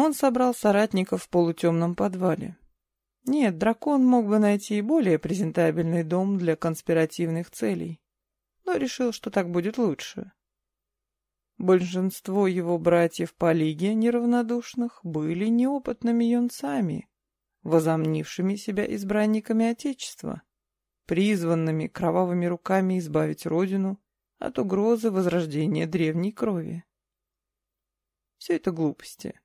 Он собрал соратников в полутемном подвале. Нет, дракон мог бы найти и более презентабельный дом для конспиративных целей, но решил, что так будет лучше. Большинство его братьев по лиге неравнодушных были неопытными юнцами, возомнившими себя избранниками Отечества, призванными кровавыми руками избавить родину от угрозы возрождения древней крови. Все это глупости.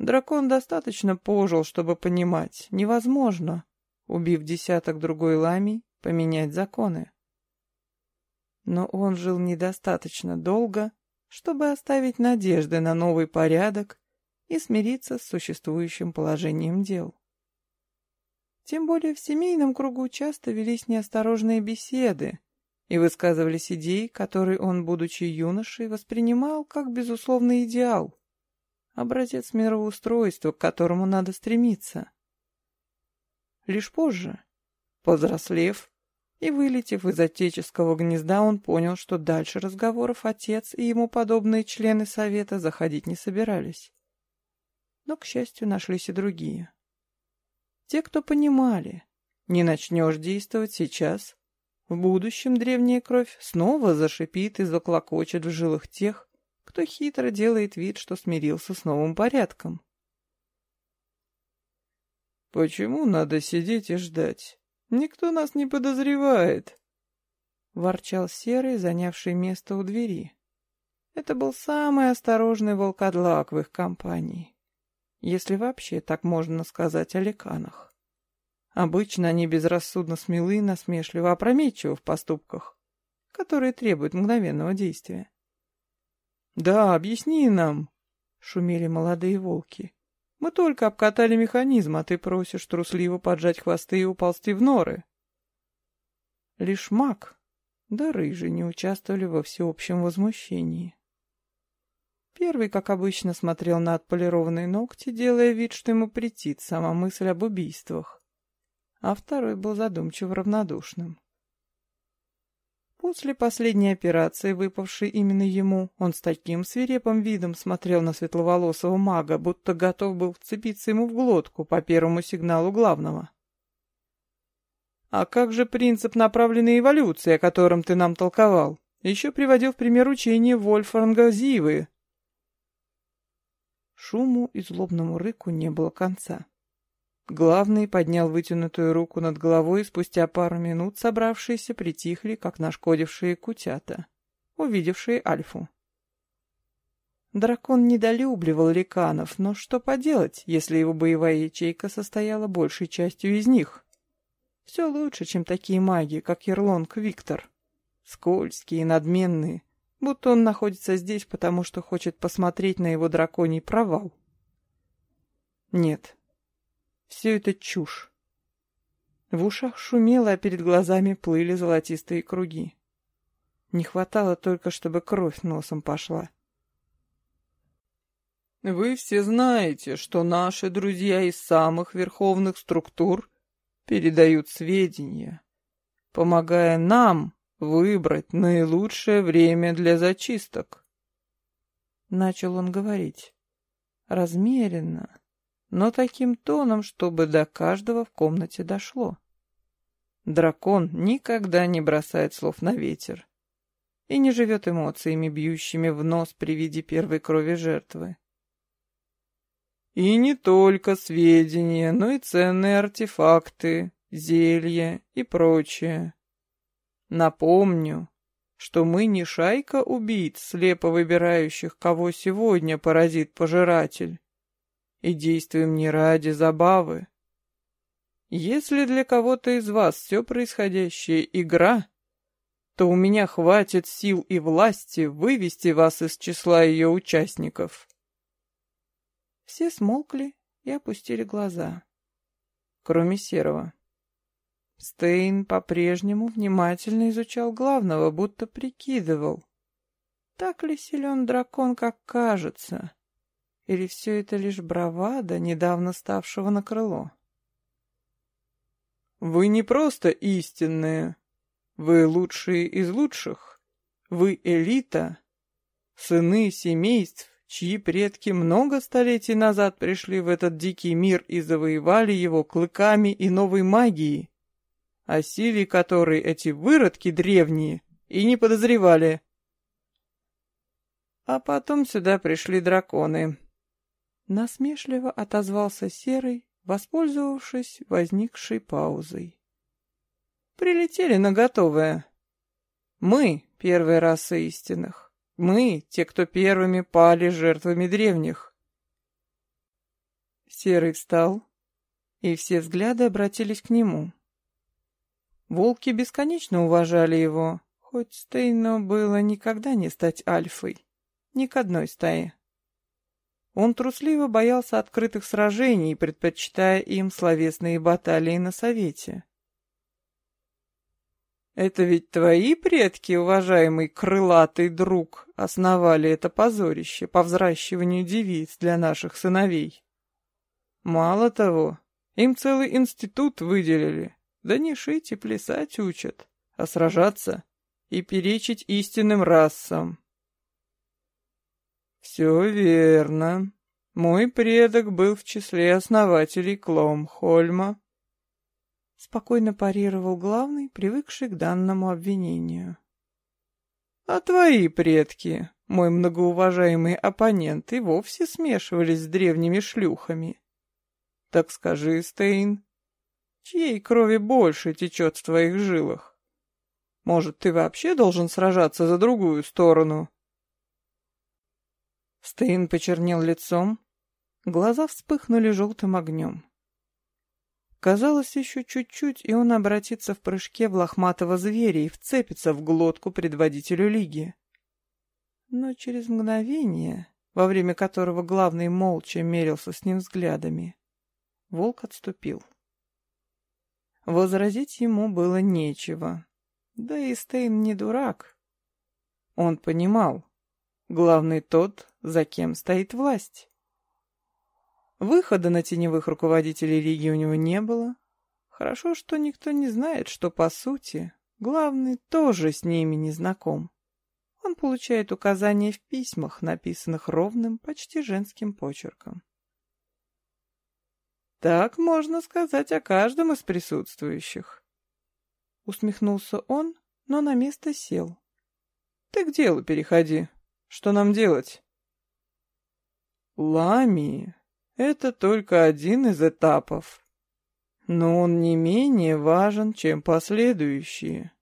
Дракон достаточно пожил, чтобы понимать, невозможно, убив десяток другой ламий, поменять законы. Но он жил недостаточно долго, чтобы оставить надежды на новый порядок и смириться с существующим положением дел. Тем более в семейном кругу часто велись неосторожные беседы и высказывались идеи, которые он, будучи юношей, воспринимал как безусловный идеал, образец мироустройства, к которому надо стремиться. Лишь позже, повзрослев, и, вылетев из отеческого гнезда, он понял, что дальше разговоров отец и ему подобные члены совета заходить не собирались. Но, к счастью, нашлись и другие. Те, кто понимали, не начнешь действовать сейчас, в будущем древняя кровь снова зашипит и заклокочет в жилах тех, кто хитро делает вид, что смирился с новым порядком. «Почему надо сидеть и ждать?» Никто нас не подозревает, — ворчал Серый, занявший место у двери. Это был самый осторожный волкодлак в их компании, если вообще так можно сказать о леканах. Обычно они безрассудно смелы и насмешливо опрометчивы в поступках, которые требуют мгновенного действия. «Да, объясни нам», — шумели молодые волки. Мы только обкатали механизм, а ты просишь трусливо поджать хвосты и уползти в норы. Лишь маг, да рыжий не участвовали во всеобщем возмущении. Первый, как обычно, смотрел на отполированные ногти, делая вид, что ему претит сама мысль об убийствах, а второй был задумчиво равнодушным. После последней операции, выпавшей именно ему, он с таким свирепым видом смотрел на светловолосого мага, будто готов был вцепиться ему в глотку по первому сигналу главного. «А как же принцип направленной эволюции, о котором ты нам толковал? Еще приводил в пример учение Вольфранга Зивы». Шуму и злобному рыку не было конца. Главный поднял вытянутую руку над головой, и спустя пару минут собравшиеся притихли, как нашкодившие кутята, увидевшие Альфу. Дракон недолюбливал ликанов, но что поделать, если его боевая ячейка состояла большей частью из них? Все лучше, чем такие маги, как Ерлонг Виктор. Скользкие надменные, будто он находится здесь, потому что хочет посмотреть на его драконий провал. Нет, все это чушь. В ушах шумело, а перед глазами плыли золотистые круги. Не хватало только, чтобы кровь носом пошла. Вы все знаете, что наши друзья из самых верховных структур передают сведения, помогая нам выбрать наилучшее время для зачисток. Начал он говорить. Размеренно, но таким тоном, чтобы до каждого в комнате дошло. Дракон никогда не бросает слов на ветер и не живет эмоциями, бьющими в нос при виде первой крови жертвы. И не только сведения, но и ценные артефакты, зелья и прочее. Напомню, что мы не шайка убийц, слепо выбирающих, кого сегодня поразит пожиратель и действуем не ради забавы. Если для кого-то из вас все происходящее игра, то у меня хватит сил и власти вывести вас из числа ее участников. Все смолкли и опустили глаза, кроме Серого. Стейн по-прежнему внимательно изучал главного, будто прикидывал, так ли силен дракон, как кажется. Или все это лишь бравада, недавно ставшего на крыло? «Вы не просто истинные. Вы лучшие из лучших. Вы элита, сыны семейств, чьи предки много столетий назад пришли в этот дикий мир и завоевали его клыками и новой магией, о силе которой эти выродки древние и не подозревали. А потом сюда пришли драконы. Насмешливо отозвался Серый, воспользовавшись возникшей паузой. Прилетели на готовое. Мы — первая раса истинных. Мы — те, кто первыми пали жертвами древних. Серый встал, и все взгляды обратились к нему. Волки бесконечно уважали его, хоть Стейно было никогда не стать альфой, ни к одной стае. Он трусливо боялся открытых сражений, предпочитая им словесные баталии на совете. Это ведь твои предки, уважаемый крылатый друг, основали это позорище по взращиванию девиц для наших сыновей. Мало того, им целый институт выделили. Да не шить и плясать учат, а сражаться и перечить истинным расам. Все верно. Мой предок был в числе основателей Кломхольма, Спокойно парировал главный, привыкший к данному обвинению. А твои предки, мой многоуважаемый оппонент, и вовсе смешивались с древними шлюхами. Так скажи, Стейн, чьей крови больше течет в твоих жилах? Может, ты вообще должен сражаться за другую сторону?» Стейн почернел лицом, глаза вспыхнули желтым огнем. Казалось, еще чуть-чуть, и он обратится в прыжке в лохматого зверя и вцепится в глотку предводителю лиги. Но через мгновение, во время которого главный молча мерился с ним взглядами, волк отступил. Возразить ему было нечего. Да и Стейн не дурак. Он понимал, главный тот, за кем стоит власть. Выхода на теневых руководителей Лиги у него не было. Хорошо, что никто не знает, что, по сути, главный тоже с ними не знаком. Он получает указания в письмах, написанных ровным, почти женским почерком. Так можно сказать о каждом из присутствующих. Усмехнулся он, но на место сел. Ты к делу переходи. Что нам делать? Ламии это только один из этапов. Но он не менее важен, чем последующие.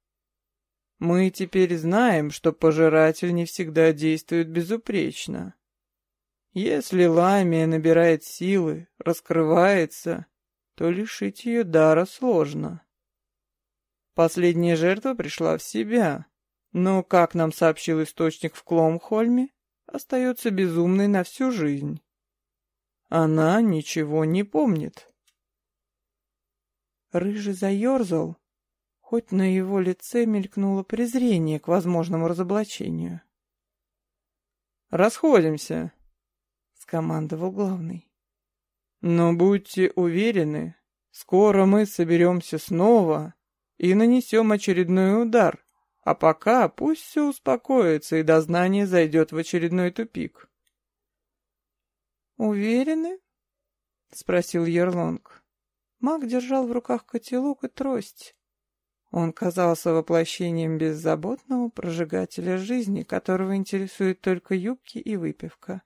Мы теперь знаем, что пожиратель не всегда действует безупречно. Если ламия набирает силы, раскрывается, то лишить ее дара сложно. Последняя жертва пришла в себя, но, как нам сообщил источник в Кломхольме, остается безумной на всю жизнь. Она ничего не помнит. Рыжий заерзал, хоть на его лице мелькнуло презрение к возможному разоблачению. «Расходимся», — скомандовал главный. «Но будьте уверены, скоро мы соберемся снова и нанесем очередной удар, а пока пусть все успокоится и дознание зайдет в очередной тупик». «Уверены?» — спросил Ерлонг. Маг держал в руках котелок и трость. Он казался воплощением беззаботного прожигателя жизни, которого интересуют только юбки и выпивка.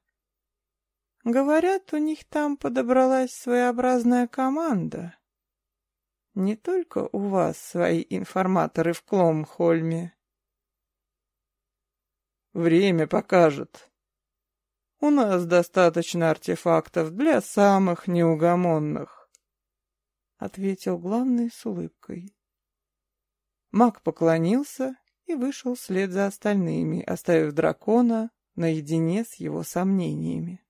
Говорят, у них там подобралась своеобразная команда. Не только у вас свои информаторы в Кломхольме. Время покажет, у нас достаточно артефактов для самых неугомонных, — ответил главный с улыбкой. Маг поклонился и вышел вслед за остальными, оставив дракона наедине с его сомнениями.